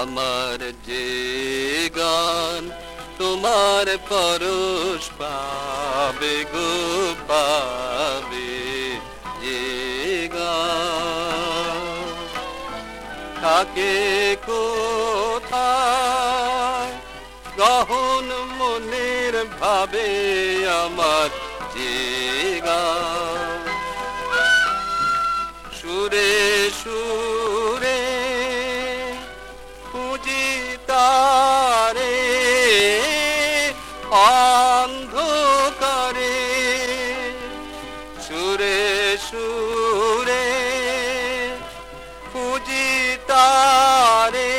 আমার যে গান তোমার পরশ পাবে গো, পাবে যে গাকে থাকে মনের ভাবে আমার যে গা সুরে সুর পুঁজি তারে অন্ধকারে সুরে সুরে পুঁজি তারে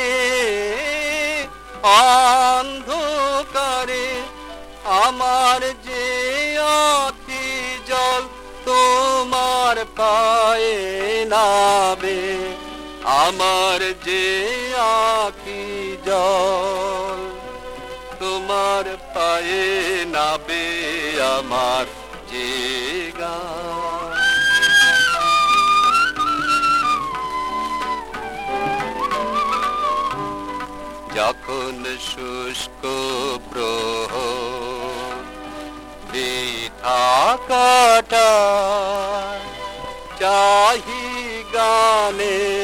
অন্ধকারে আমার যে জল তোমার পায়ে নাবে আমার যে আখি জল, তোমার পায়ে নাবে আমার যে গান যখন শুষ্ক প্রহ বৃথা কাটা চাহি গানের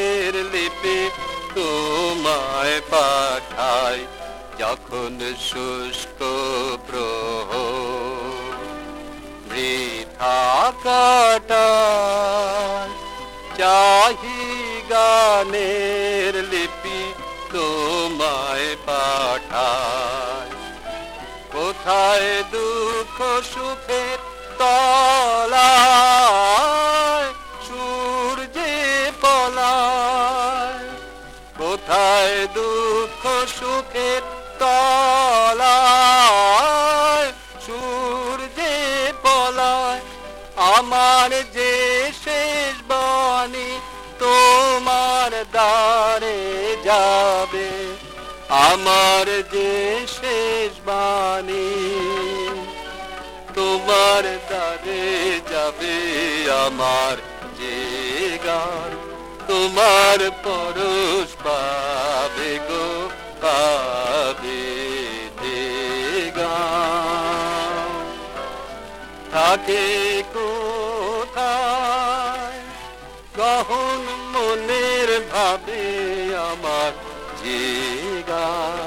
যখন শুষ্ক প্রহ বৃথা কাটা চাহি গানের লিপি তোমায় পাঠায়। কোথায় দুঃখ সুখের তলায় সূর্যে পলায়? কোথায় দুঃখ সুখের আমার যে শেষ বাণী তোমার দ্বারে যাবে। আমার যে শেষ বাণী তোমার দ্বারে যাবে। আমার যে গান তোমার পরশ পাবে থাকে কোথায়? গহন মনের ভাবে আমার গায়